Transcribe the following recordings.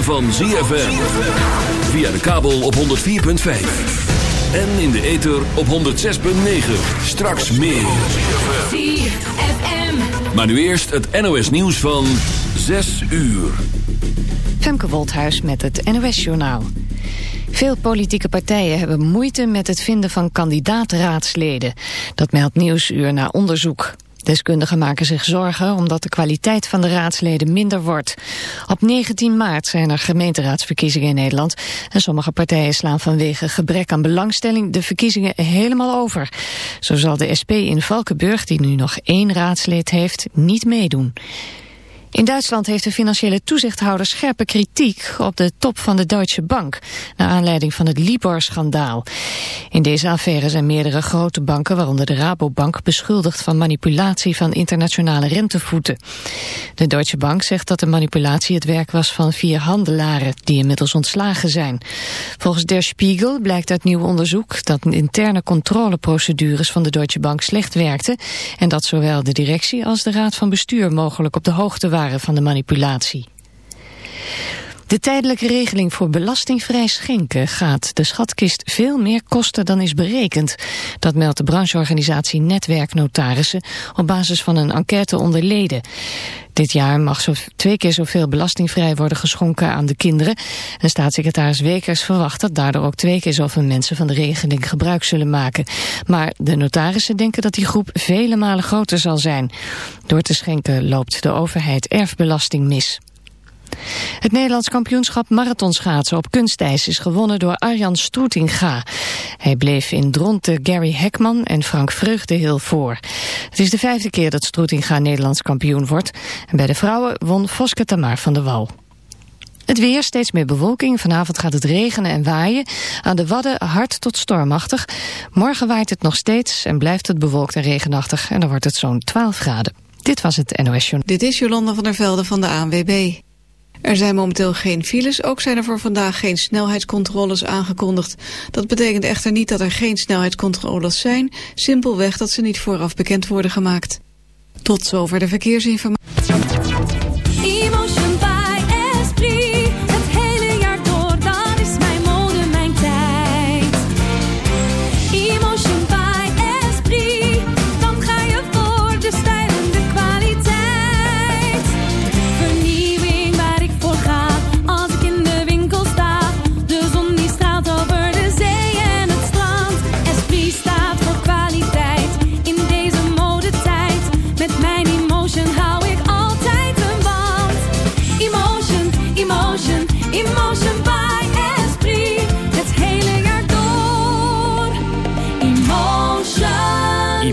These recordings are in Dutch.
ritme van ZFM. Via de kabel op 104.5. En in de ether op 106.9. Straks meer. ZFM. Maar nu eerst het NOS nieuws van 6 uur. Femke Wolthuis met het NOS-journaal. Veel politieke partijen hebben moeite met het vinden van kandidaatraadsleden. Dat meldt Nieuwsuur na onderzoek. Deskundigen maken zich zorgen omdat de kwaliteit van de raadsleden minder wordt. Op 19 maart zijn er gemeenteraadsverkiezingen in Nederland... en sommige partijen slaan vanwege gebrek aan belangstelling de verkiezingen helemaal over. Zo zal de SP in Valkenburg, die nu nog één raadslid heeft, niet meedoen. In Duitsland heeft de financiële toezichthouder scherpe kritiek op de top van de Deutsche Bank, naar aanleiding van het Libor-schandaal. In deze affaire zijn meerdere grote banken, waaronder de Rabobank, beschuldigd van manipulatie van internationale rentevoeten. De Deutsche Bank zegt dat de manipulatie het werk was van vier handelaren, die inmiddels ontslagen zijn. Volgens Der Spiegel blijkt uit nieuw onderzoek dat interne controleprocedures van de Deutsche Bank slecht werkten en dat zowel de directie als de raad van bestuur mogelijk op de hoogte waren van de manipulatie. De tijdelijke regeling voor belastingvrij schenken gaat de schatkist veel meer kosten dan is berekend. Dat meldt de brancheorganisatie Netwerk Notarissen op basis van een enquête onder leden. Dit jaar mag zo twee keer zoveel belastingvrij worden geschonken aan de kinderen. En staatssecretaris Wekers verwacht dat daardoor ook twee keer zoveel mensen van de regeling gebruik zullen maken. Maar de notarissen denken dat die groep vele malen groter zal zijn. Door te schenken loopt de overheid erfbelasting mis. Het Nederlands kampioenschap marathonschaatsen op kunstijs is gewonnen door Arjan Stroetinga. Hij bleef in dronten Gary Hekman en Frank Vreugdehil voor. Het is de vijfde keer dat Stroetinga Nederlands kampioen wordt. En bij de vrouwen won Voske Tamar van de Wal. Het weer, steeds meer bewolking. Vanavond gaat het regenen en waaien. Aan de Wadden hard tot stormachtig. Morgen waait het nog steeds en blijft het bewolkt en regenachtig. En dan wordt het zo'n 12 graden. Dit was het NOS Journal. Dit is Jolanda van der Velde van de ANWB. Er zijn momenteel geen files, ook zijn er voor vandaag geen snelheidscontroles aangekondigd. Dat betekent echter niet dat er geen snelheidscontroles zijn, simpelweg dat ze niet vooraf bekend worden gemaakt. Tot zover de verkeersinformatie.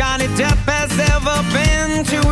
Johnny Depp has ever been to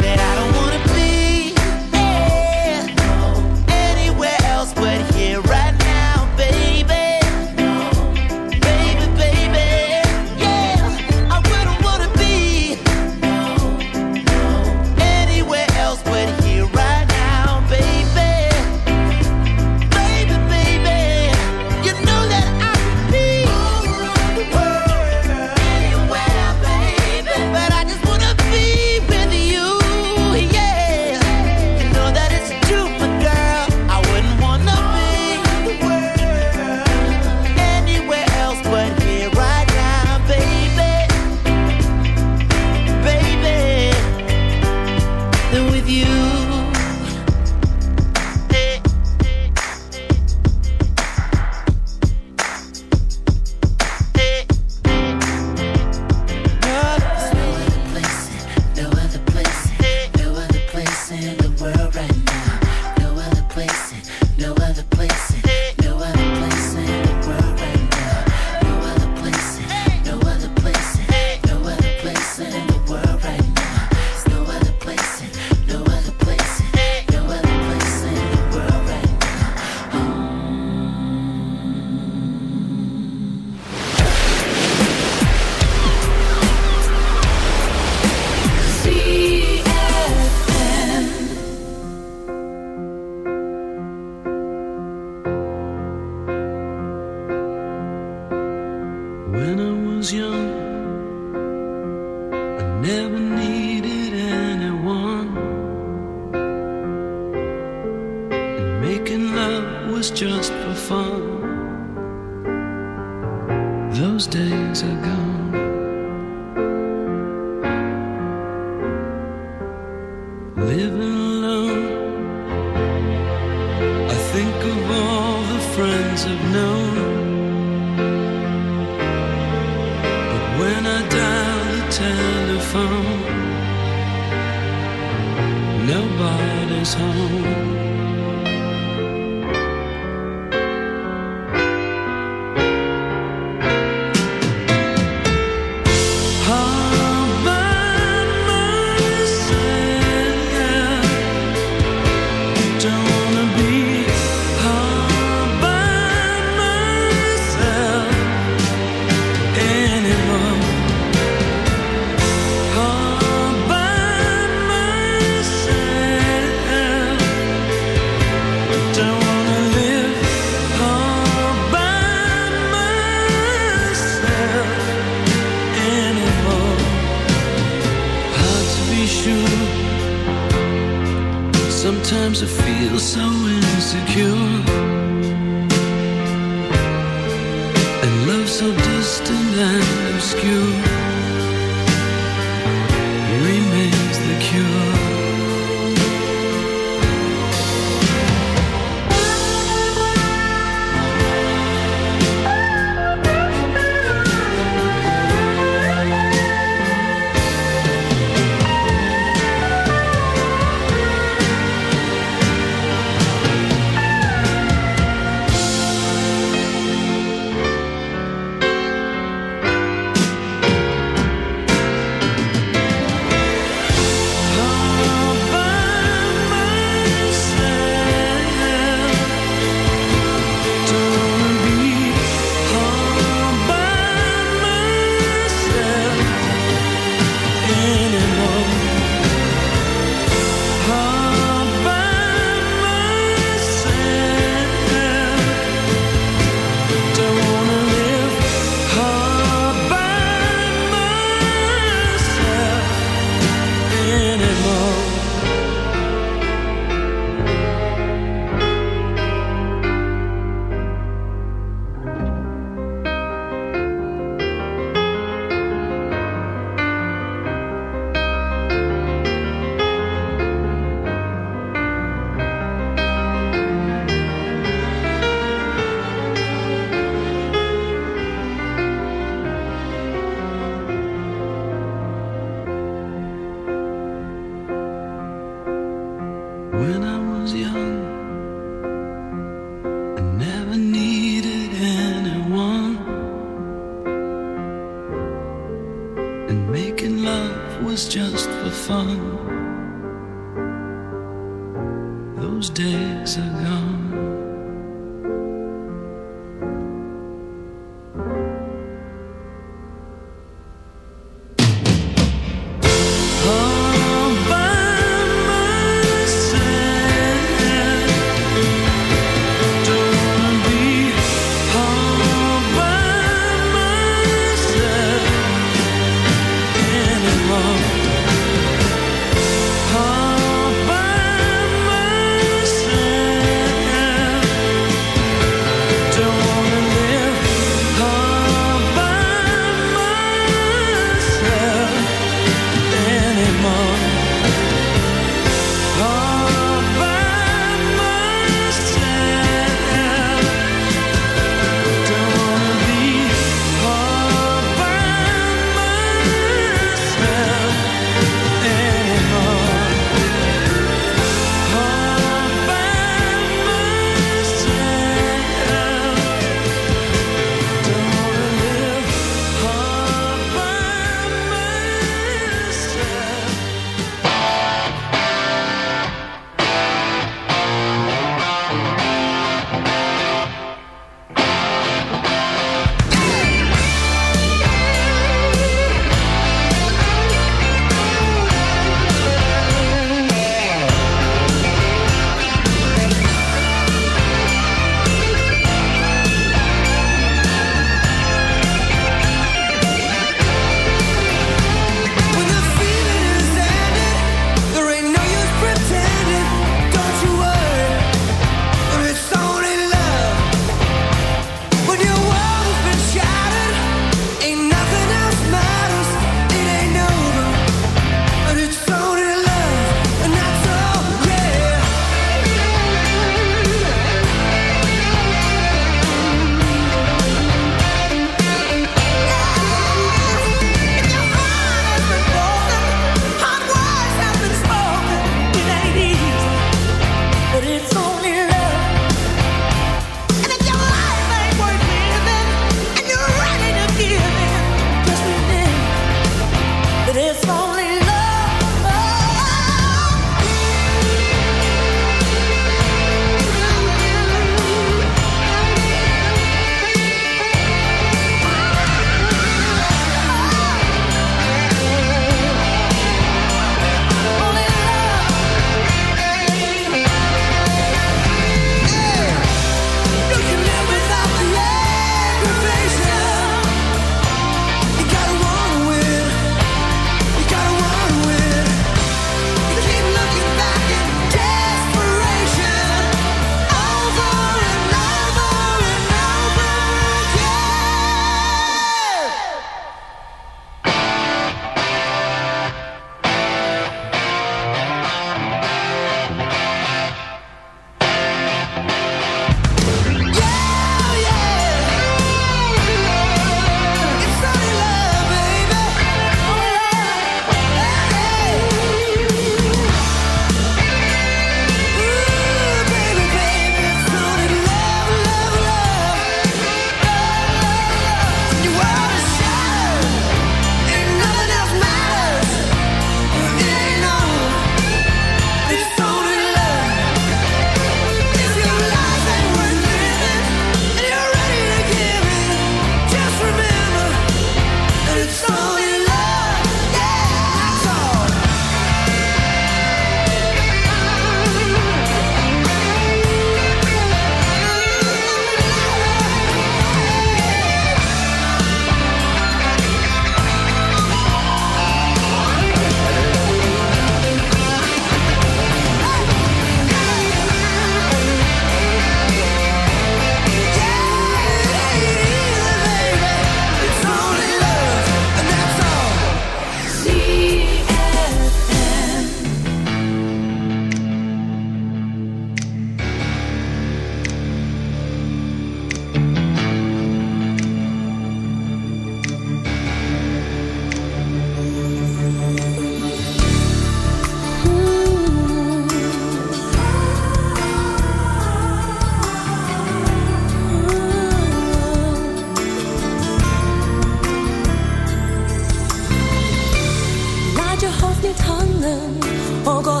of niet hangen, ook al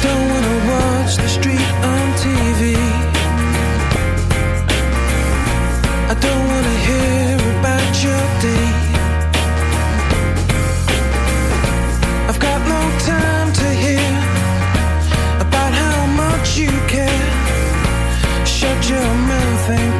I don't wanna watch the street on TV. I don't wanna hear about your day. I've got no time to hear about how much you care. Shut your mouth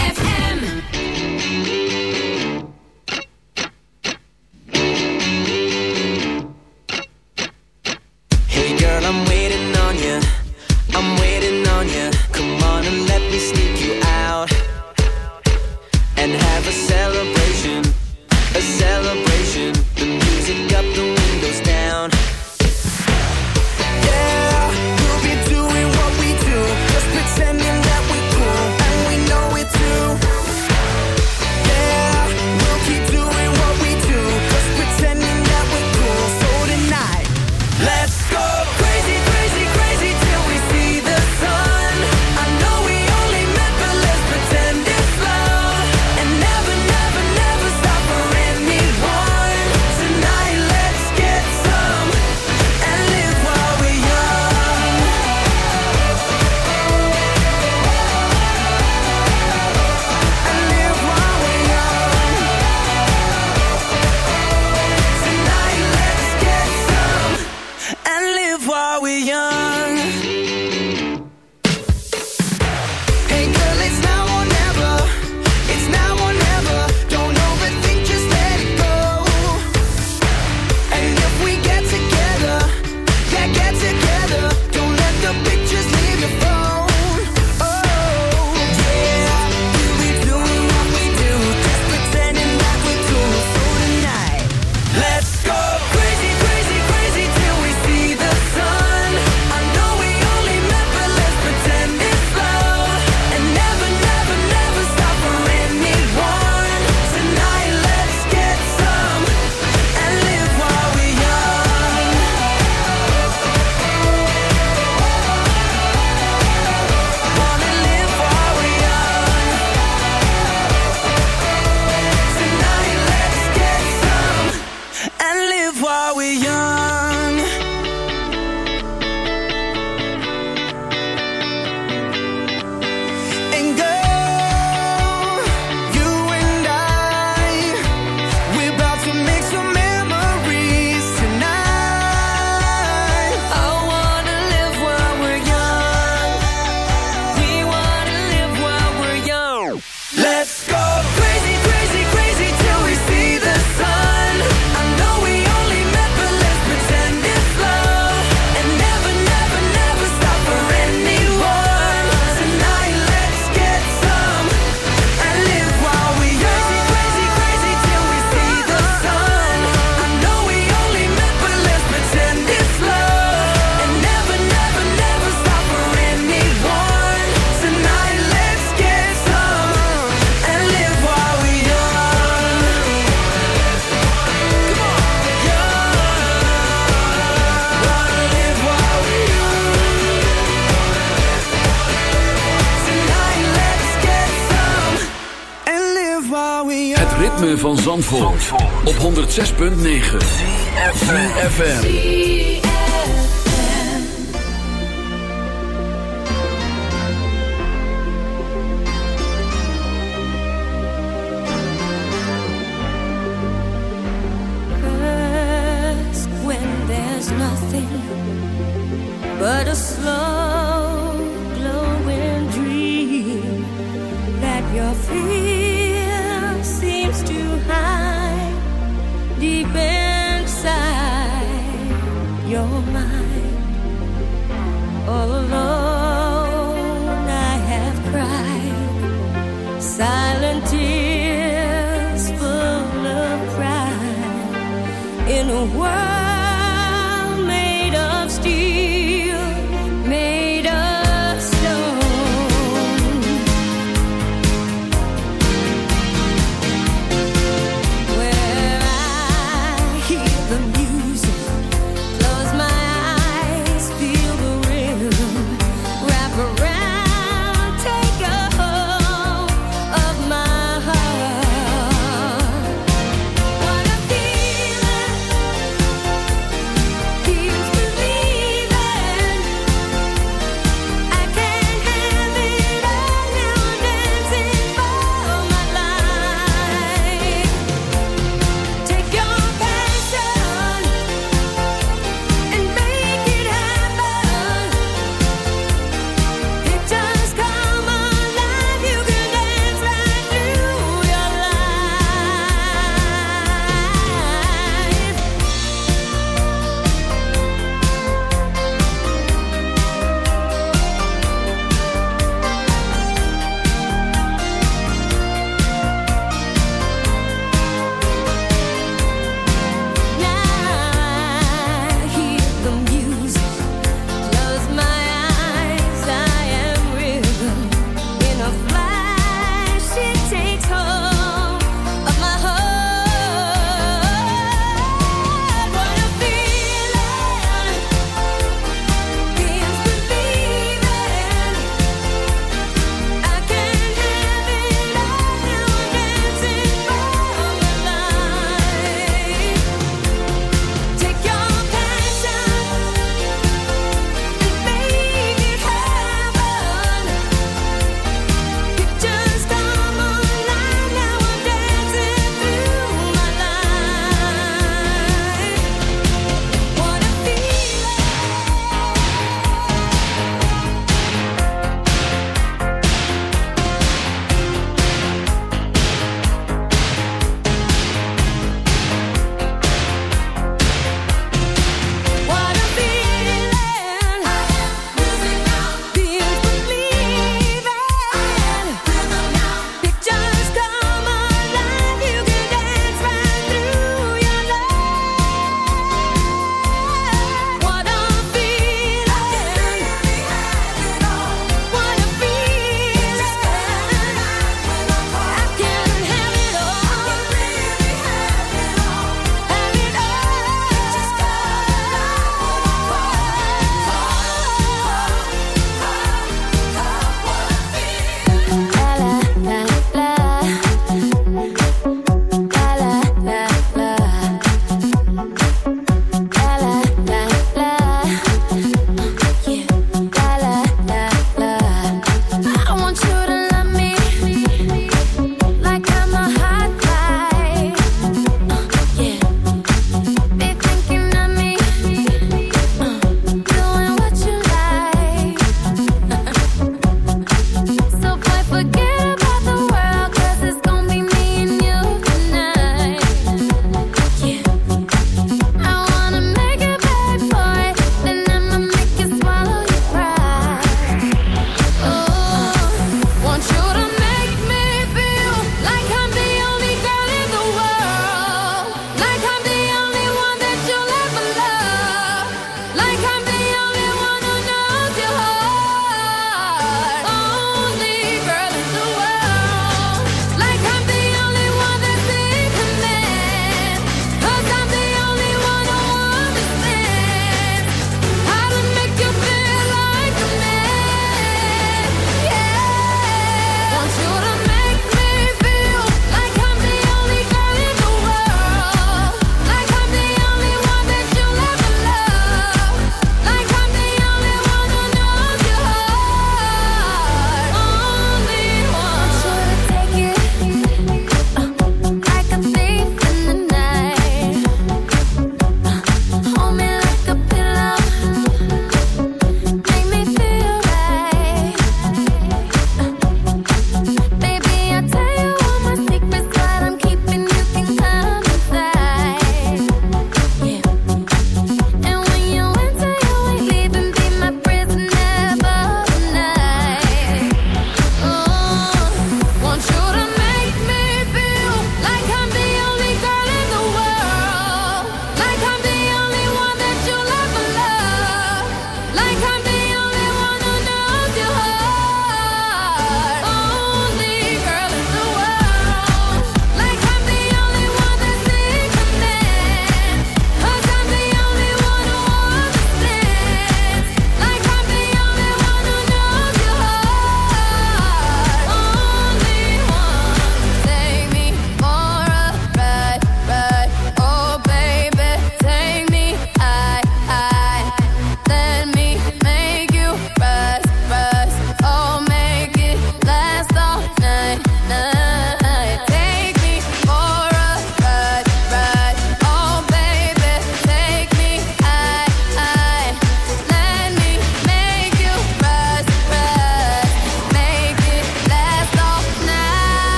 106.9 FM.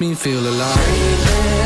makes me feel alive.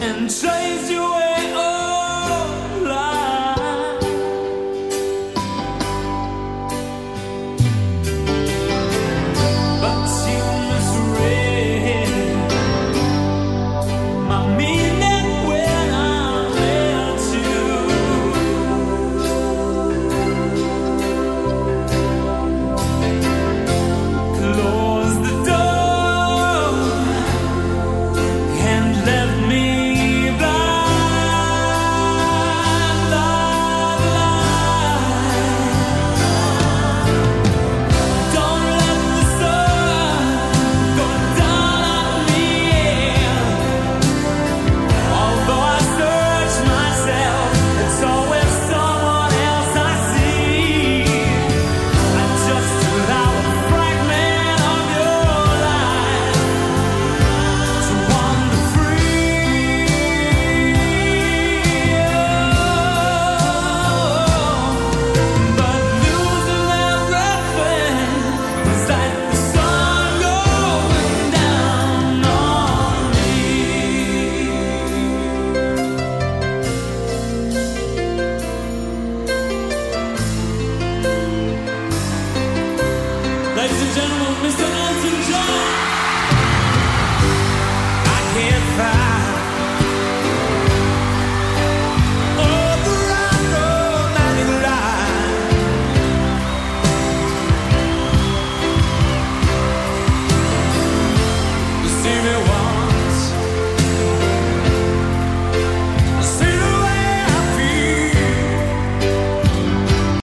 and chase your away.